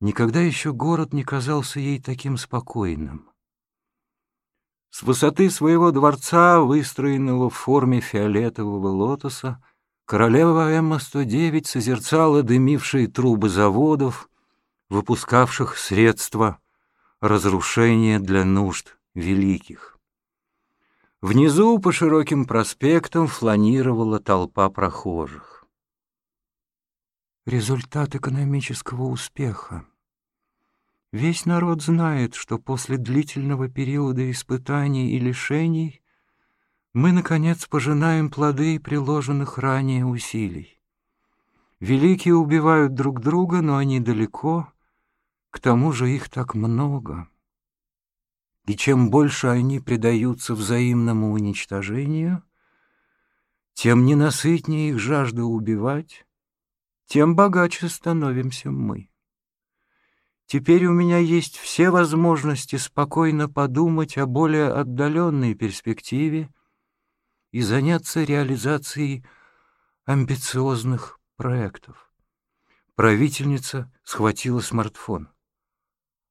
Никогда еще город не казался ей таким спокойным. С высоты своего дворца, выстроенного в форме фиолетового лотоса, королева Эмма-109 созерцала дымившие трубы заводов, выпускавших средства разрушения для нужд великих. Внизу по широким проспектам фланировала толпа прохожих. Результат экономического успеха. Весь народ знает, что после длительного периода испытаний и лишений мы, наконец, пожинаем плоды приложенных ранее усилий. Великие убивают друг друга, но они далеко, к тому же их так много. И чем больше они предаются взаимному уничтожению, тем ненасытнее их жажда убивать, тем богаче становимся мы. Теперь у меня есть все возможности спокойно подумать о более отдаленной перспективе и заняться реализацией амбициозных проектов. Правительница схватила смартфон.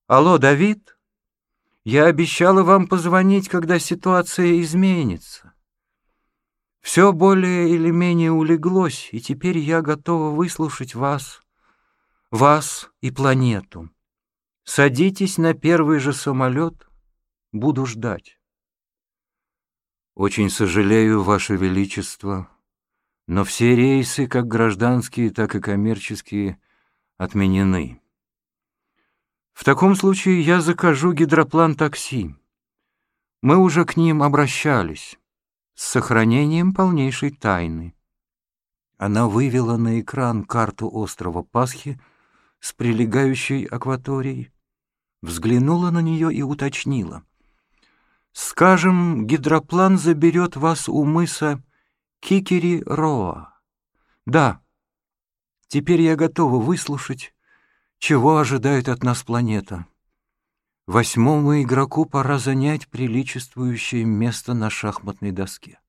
«Алло, Давид? Я обещала вам позвонить, когда ситуация изменится. Все более или менее улеглось, и теперь я готова выслушать вас, вас и планету. Садитесь на первый же самолет, буду ждать. Очень сожалею, Ваше Величество, но все рейсы, как гражданские, так и коммерческие, отменены. В таком случае я закажу гидроплан такси. Мы уже к ним обращались с сохранением полнейшей тайны. Она вывела на экран карту острова Пасхи с прилегающей акваторией, взглянула на нее и уточнила. «Скажем, гидроплан заберет вас у мыса Кикери-Роа. Да, теперь я готова выслушать, чего ожидает от нас планета». Восьмому игроку пора занять приличествующее место на шахматной доске.